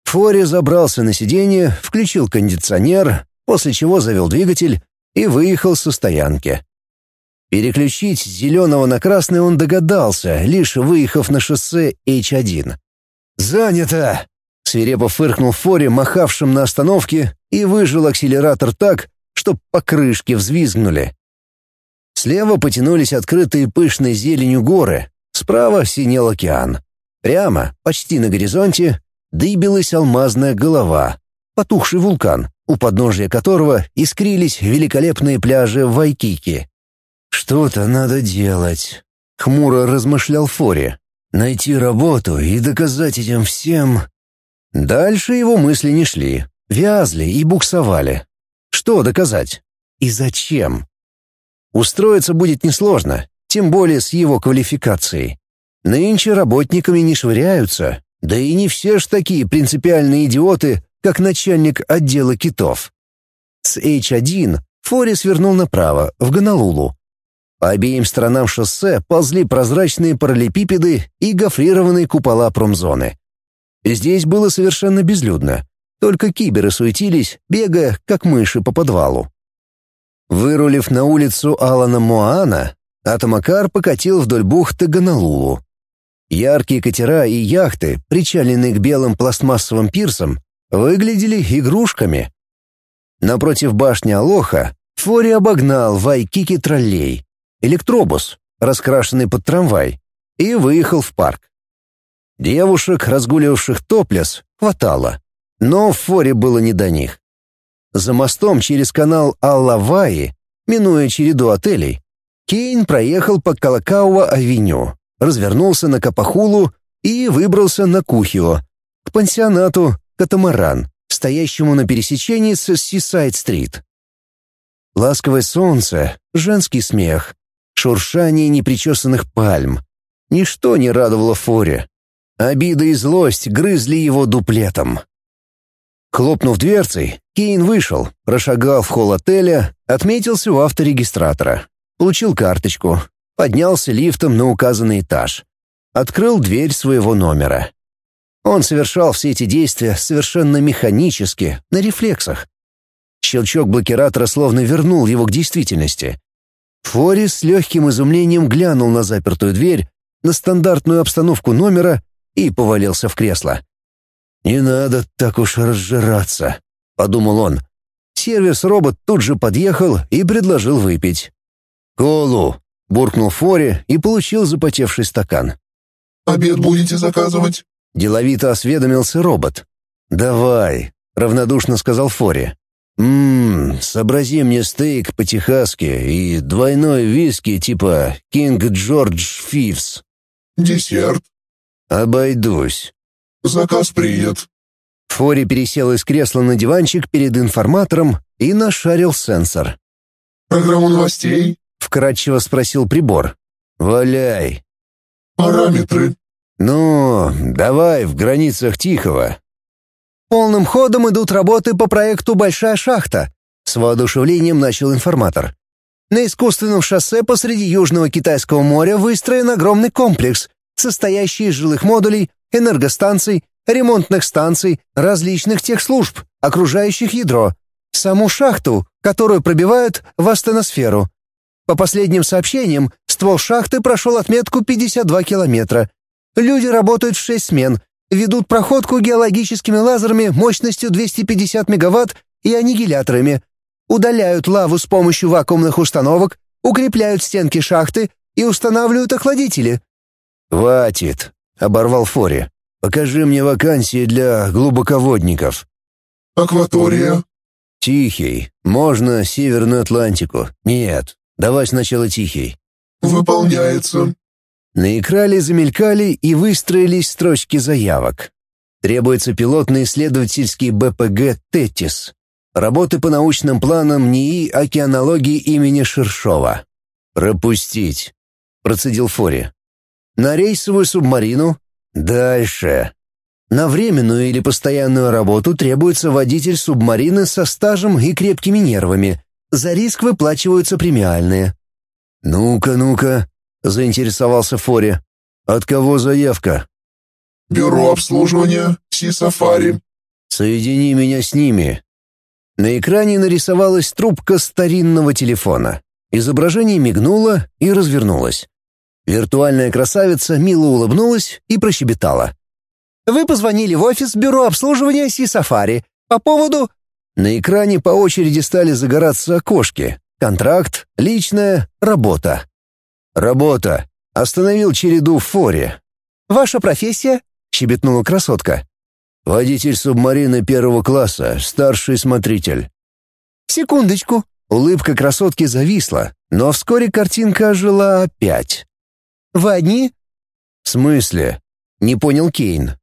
Фори забрался на сиденье, включил кондиционер, после чего завел двигатель и выехал со стоянки. Переключить с зеленого на красный он догадался, лишь выехав на шоссе H1. «Занято!» — свирепо фыркнул Фори, махавшим на остановке, и выжил акселератор так, что покрышки взвизгнули. Слева потянулись открытые пышной зеленью горы, справа синел океан. Прямо, почти на горизонте, дыбилась алмазная голова, потухший вулкан, у подножия которого искрились великолепные пляжи Вайкики. «Что-то надо делать», — хмуро размышлял Фори. «Найти работу и доказать этим всем...» Дальше его мысли не шли, вязли и буксовали. Что доказать? И зачем? Устроиться будет несложно, тем более с его квалификацией. Нынче работниками не швыряются, да и не все ж такие принципиальные идиоты, как начальник отдела китов. С H1 Фори свернул направо, в Гонолулу, по обеим сторонам шоссе ползли прозрачные параллелепипеды и гофрированные купола промзоны. Здесь было совершенно безлюдно. Только киберы суетились, бегая, как мыши по подвалу. Вырулив на улицу Алана Моана, Атомакар покатил вдоль бухты Гонолулу. Яркие катера и яхты, причаленные к белым пластмассовым пирсам, выглядели игрушками. Напротив башни Алоха Фори обогнал Вайкики троллей электробус, раскрашенный под трамвай, и выехал в парк. Девушек, разгуливавших топлес, хватало, но в форе было не до них. За мостом через канал Аллаваи, минуя череду отелей, Кейн проехал по Калакауа-авеню, развернулся на Капахулу и выбрался на Кухио, к пансионату «Катамаран», стоящему на пересечении с Сисайд-стрит. Ласковое солнце, женский смех, шуршание непричесанных пальм. Ничто не радовало Форе. Обида и злость грызли его дуплетом. Хлопнув дверцей, Кейн вышел, прошагал в холл отеля, отметился у авторегистратора. получил карточку, поднялся лифтом на указанный этаж, открыл дверь своего номера. Он совершал все эти действия совершенно механически, на рефлексах. Щелчок блокиратора словно вернул его к действительности. Фори с легким изумлением глянул на запертую дверь, на стандартную обстановку номера и повалился в кресло. «Не надо так уж разжираться», — подумал он. Сервис-робот тут же подъехал и предложил выпить. «Колу!» — буркнул Фори и получил запотевший стакан. «Обед будете заказывать?» — деловито осведомился робот. «Давай», — равнодушно сказал Фори. «Ммм, сообрази мне стейк по-техасски и двойной виски типа «Кинг Джордж Фивс». «Десерт?» «Обойдусь». «Заказ принят». Фори пересел из кресла на диванчик перед информатором и нашарил сенсор. «Программу новостей?» — вкратчиво спросил прибор. «Валяй». «Параметры?» «Ну, давай в границах Тихого». «Полным ходом идут работы по проекту «Большая шахта», — с воодушевлением начал информатор. На искусственном шоссе посреди Южного Китайского моря выстроен огромный комплекс, состоящий из жилых модулей, энергостанций, ремонтных станций, различных техслужб, окружающих ядро, саму шахту, которую пробивают в астеносферу. По последним сообщениям, ствол шахты прошел отметку 52 километра. Люди работают в 6 смен, ведут проходку геологическими лазерами мощностью 250 мегаватт и аннигиляторами, удаляют лаву с помощью вакуумных установок, укрепляют стенки шахты и устанавливают охладители. «Хватит», — оборвал Фори. «Покажи мне вакансии для глубоководников». «Акватория?» «Тихий. Можно Северную Атлантику. Нет, давай сначала Тихий». «Выполняется». На экране замелькали и выстроились строчки заявок. Требуется пилотно-исследовательский БПГ «Тетис». Работы по научным планам НИИ океанологии имени Шершова. «Пропустить», — процедил Фори. «На рейсовую субмарину? Дальше. На временную или постоянную работу требуется водитель субмарины со стажем и крепкими нервами. За риск выплачиваются премиальные». «Ну-ка, ну-ка», — заинтересовался Фори. «От кого заявка?» «Бюро обслуживания Си-Сафари». «Соедини меня с ними». На экране нарисовалась трубка старинного телефона. Изображение мигнуло и развернулось. Виртуальная красавица мило улыбнулась и прощебетала. Вы позвонили в офис бюро обслуживания Си-Сафари по поводу...» На экране по очереди стали загораться окошки. Контракт, личная, работа. Работа. Остановил череду в форе. «Ваша профессия?» — щебетнула красотка. «Водитель субмарины первого класса, старший смотритель». «Секундочку». Улыбка красотки зависла, но вскоре картинка ожила опять. «Вы одни?» «В смысле?» — не понял Кейн.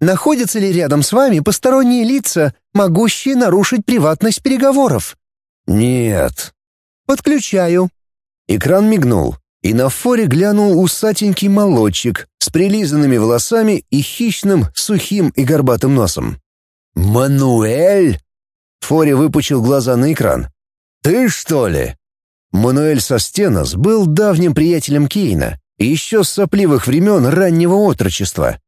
«Находятся ли рядом с вами посторонние лица, могущие нарушить приватность переговоров?» «Нет». «Подключаю». Экран мигнул, и на форе глянул усатенький молодчик с прилизанными волосами и хищным, сухим и горбатым носом. «Мануэль?» Фори выпучил глаза на экран. «Ты что ли?» Мануэль Состенос был давним приятелем Кейна, еще с сопливых времен раннего отрочества.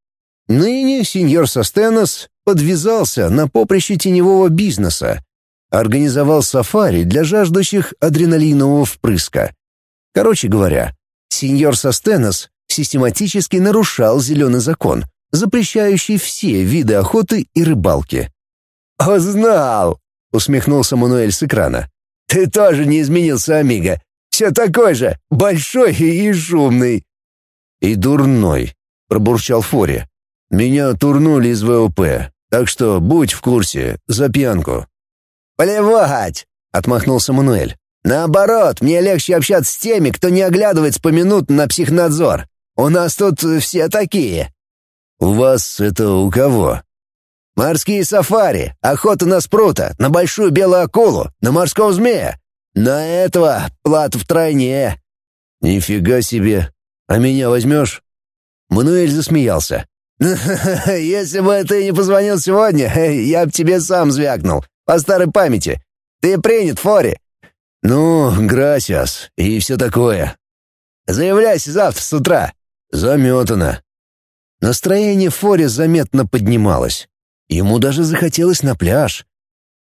Ныне сеньор Состенос подвязался на поприще теневого бизнеса, организовал сафари для жаждущих адреналинового впрыска. Короче говоря, сеньор Состенос систематически нарушал зеленый закон, запрещающий все виды охоты и рыбалки. «Узнал!» — усмехнулся Мануэль с экрана. «Ты тоже не изменился, Амиго. Все такой же, большой и шумный». «И дурной», — пробурчал Фори. «Меня турнули из ВОП, так что будь в курсе, за пьянку». «Плевать!» — отмахнулся Мануэль. «Наоборот, мне легче общаться с теми, кто не оглядывается поминутно на психнадзор. У нас тут все такие». «У вас это у кого?» «Морские сафари, охота на спрута, на большую белую акулу, на морского змея. На этого плата втройне». «Нифига себе! А меня возьмешь?» Мануэль засмеялся. «Если бы ты не позвонил сегодня, я бы тебе сам звякнул, по старой памяти. Ты принят, Фори. «Ну, грасиас и все такое». «Заявляйся завтра с утра». «Заметано». Настроение Фори заметно поднималось. Ему даже захотелось на пляж.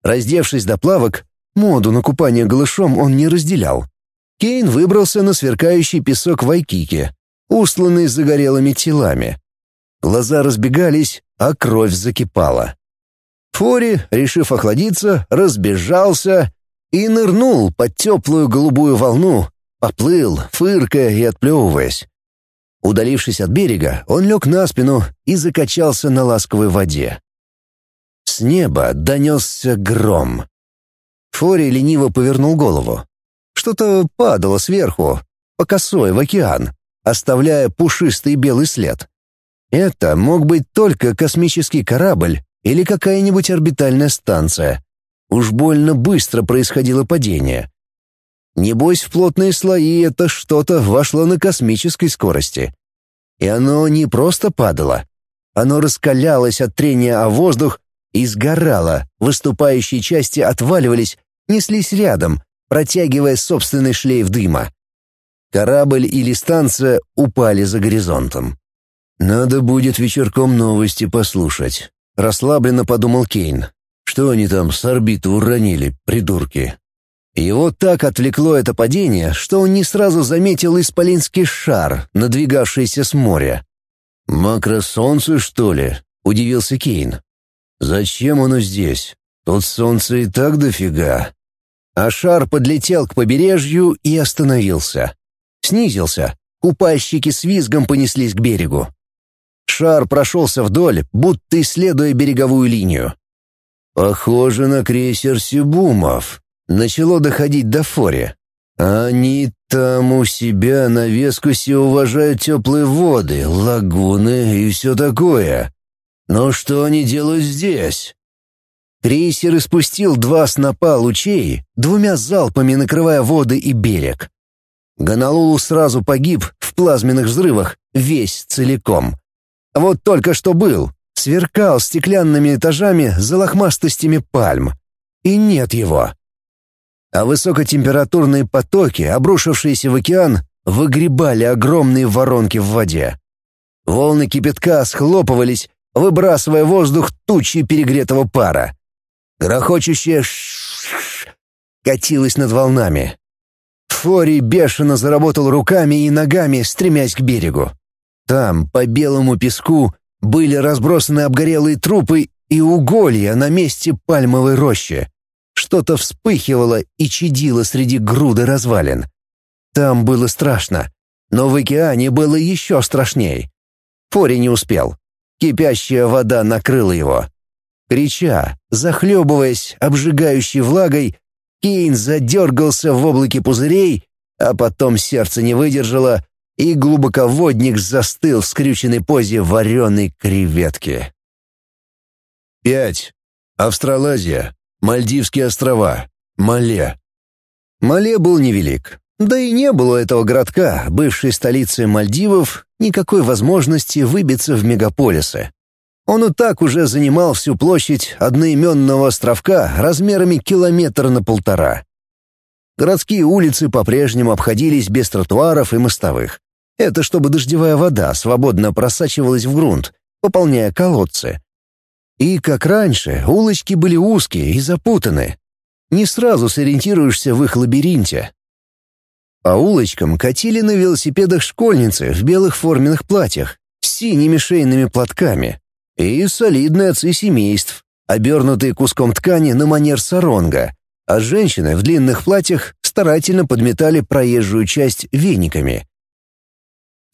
Раздевшись до плавок, моду на купание голышом он не разделял. Кейн выбрался на сверкающий песок Вайкики, устланный загорелыми телами. Глаза разбегались, а кровь закипала. Фори, решив охладиться, разбежался и нырнул под теплую голубую волну, поплыл, фыркая и отплевываясь. Удалившись от берега, он лег на спину и закачался на ласковой воде. С неба донесся гром. Фори лениво повернул голову. Что-то падало сверху, по косой в океан, оставляя пушистый белый след. Это мог быть только космический корабль или какая-нибудь орбитальная станция. Уж больно быстро происходило падение. Небось, в плотные слои это что-то вошло на космической скорости. И оно не просто падало. Оно раскалялось от трения о воздух и сгорало, выступающие части отваливались, неслись рядом, протягивая собственный шлейф дыма. Корабль или станция упали за горизонтом. «Надо будет вечерком новости послушать», — расслабленно подумал Кейн. «Что они там с орбиты уронили, придурки?» Его так отвлекло это падение, что он не сразу заметил исполинский шар, надвигавшийся с моря. «Макросолнце, что ли?» — удивился Кейн. «Зачем оно здесь? Тут солнце и так дофига». А шар подлетел к побережью и остановился. Снизился. Купальщики с визгом понеслись к берегу. Шар прошелся вдоль, будто исследуя береговую линию. «Похоже на крейсер Сибумов», — начало доходить до Фори. «Они там у себя на Вескусе уважают теплые воды, лагуны и все такое. Но что они делают здесь?» Крейсер испустил два снопа лучей, двумя залпами накрывая воды и берег. Гонолулу сразу погиб в плазменных взрывах, весь целиком. Вот только что был, сверкал стеклянными этажами за лохмастостями пальм. И нет его. А высокотемпературные потоки, обрушившиеся в океан, выгребали огромные воронки в воде. Волны кипятка схлопывались, выбрасывая воздух тучи перегретого пара. Грохочущее ш катилось над волнами. Фори бешено заработал руками и ногами, стремясь к берегу. Там, по белому песку, были разбросаны обгорелые трупы и уголья на месте пальмовой рощи. Что-то вспыхивало и чадило среди груды развалин. Там было страшно, но в океане было еще страшней. Фори не успел. Кипящая вода накрыла его. Крича, захлебываясь обжигающей влагой, Кейн задергался в облаке пузырей, а потом сердце не выдержало, и глубоководник застыл в скрюченной позе вареной креветки. 5. Австралазия. Мальдивские острова. Мале. Мале был невелик. Да и не было этого городка, бывшей столицы Мальдивов, никакой возможности выбиться в мегаполисы. Он и так уже занимал всю площадь одноименного островка размерами километр на полтора. Городские улицы по-прежнему обходились без тротуаров и мостовых. Это чтобы дождевая вода свободно просачивалась в грунт, пополняя колодцы. И, как раньше, улочки были узкие и запутаны. Не сразу сориентируешься в их лабиринте. По улочкам катили на велосипедах школьницы в белых форменных платьях с синими шейными платками и солидные отцы семейств, обернутые куском ткани на манер саронга, а женщины в длинных платьях старательно подметали проезжую часть вениками.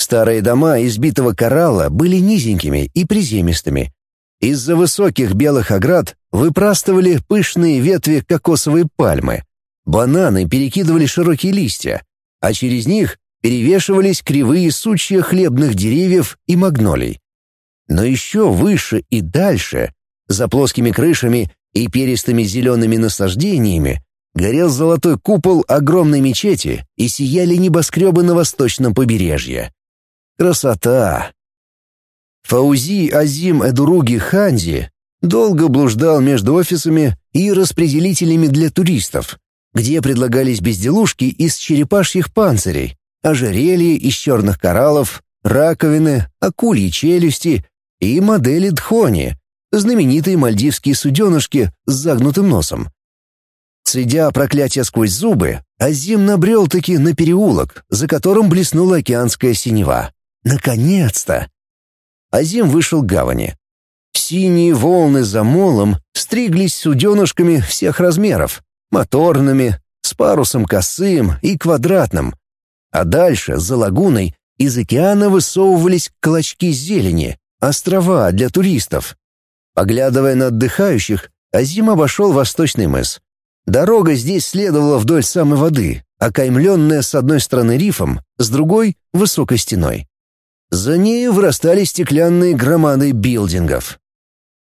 Старые дома из битого коралла были низенькими и приземистыми. Из-за высоких белых оград выпрастывали пышные ветви кокосовой пальмы. Бананы перекидывали широкие листья, а через них перевешивались кривые сучья хлебных деревьев и магнолий. Но еще выше и дальше, за плоскими крышами и перистыми зелеными насаждениями, горел золотой купол огромной мечети и сияли небоскребы на восточном побережье. Красота! Фаузи Азим Эдуруги Ханди долго блуждал между офисами и распределителями для туристов, где предлагались безделушки из черепашьих панцирей, ожерелья из черных кораллов, раковины, акульи челюсти и модели Дхони, знаменитые мальдивские суденышки с загнутым носом. Сидя проклятия сквозь зубы, Азим набрел-таки на переулок, за которым блеснула океанская синева. Наконец-то! Азим вышел к гавани. Синие волны за молом стриглись суденышками всех размеров, моторными, с парусом косым и квадратным. А дальше, за лагуной, из океана высовывались клочки зелени, острова для туристов. Поглядывая на отдыхающих, Азим обошел восточный мыс. Дорога здесь следовала вдоль самой воды, окаймленная с одной стороны рифом, с другой — высокой стеной. За ней вырастали стеклянные громады билдингов.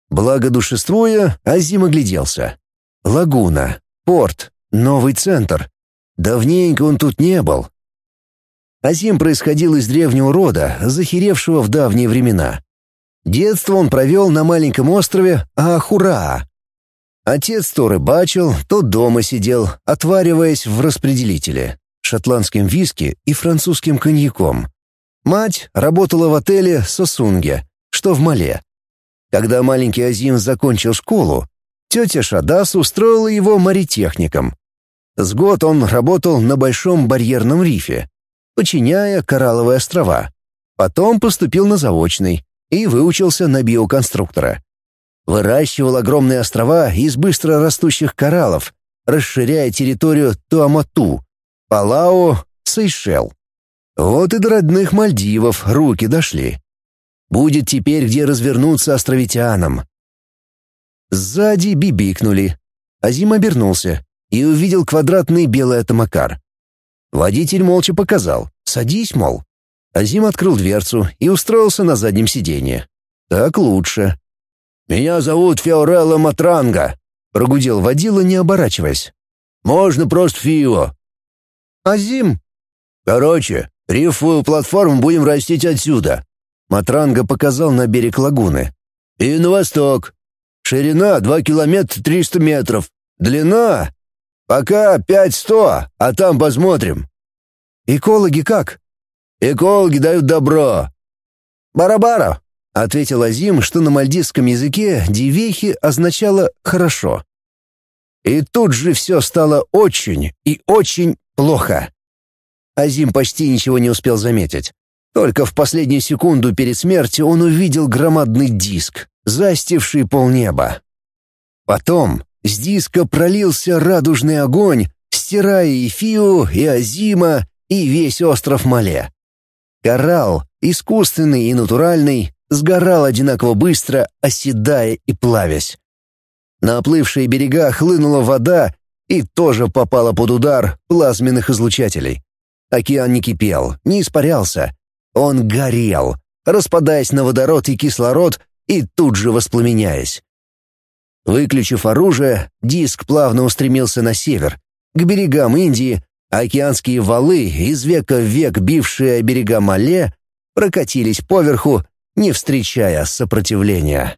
Благодушествуя, Азим огляделся. Лагуна, порт, новый центр. Давненько он тут не был. Азим происходил из древнего рода, захеревшего в давние времена. Детство он провел на маленьком острове Ахураа. Отец то рыбачил, то дома сидел, отвариваясь в распределителе, шотландским виски и французским коньяком. Мать работала в отеле «Сосунге», что в Мале. Когда маленький Азим закончил школу, тетя Шадас устроила его моритехником. С год он работал на Большом барьерном рифе, починяя коралловые острова. Потом поступил на заочный и выучился на биоконструктора. Выращивал огромные острова из быстро растущих кораллов, расширяя территорию Туамату, Палау, Сейшел. Вот и до родных Мальдивов руки дошли. Будет теперь где развернуться островитянам. Сзади бибикнули. Азим обернулся и увидел квадратный белый атомакар. Водитель молча показал «Садись, мол». Азим открыл дверцу и устроился на заднем сиденье. «Так лучше». «Меня зовут Феорелло Матранга», — прогудел водила, не оборачиваясь. «Можно просто Фио». «Азим?» «Короче, Рифовую платформу будем растить отсюда. Матранга показал на берег лагуны. И на восток. Ширина 2 километра 300 метров. Длина пока 5-100, а там посмотрим. Экологи как? Экологи дают добро. Барабара, ответил Азим, что на мальдивском языке дивехи означало хорошо. И тут же все стало очень и очень плохо. Азим почти ничего не успел заметить. Только в последнюю секунду перед смертью он увидел громадный диск, застивший полнеба. Потом с диска пролился радужный огонь, стирая и Фиу, и Азима, и весь остров Мале. Коралл, искусственный и натуральный, сгорал одинаково быстро, оседая и плавясь. На оплывшие берега хлынула вода и тоже попала под удар плазменных излучателей. Океан не кипел, не испарялся. Он горел, распадаясь на водород и кислород и тут же воспламеняясь. Выключив оружие, диск плавно устремился на север, к берегам Индии, океанские валы, из века в век бившие берега Мале, прокатились поверху, не встречая сопротивления.